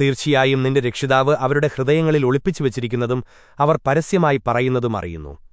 തീർച്ചയായും നിന്റെ രക്ഷിതാവ് അവരുടെ ഹൃദയങ്ങളിൽ ഒളിപ്പിച്ചു വച്ചിരിക്കുന്നതും അവർ പരസ്യമായി പറയുന്നതും അറിയുന്നു.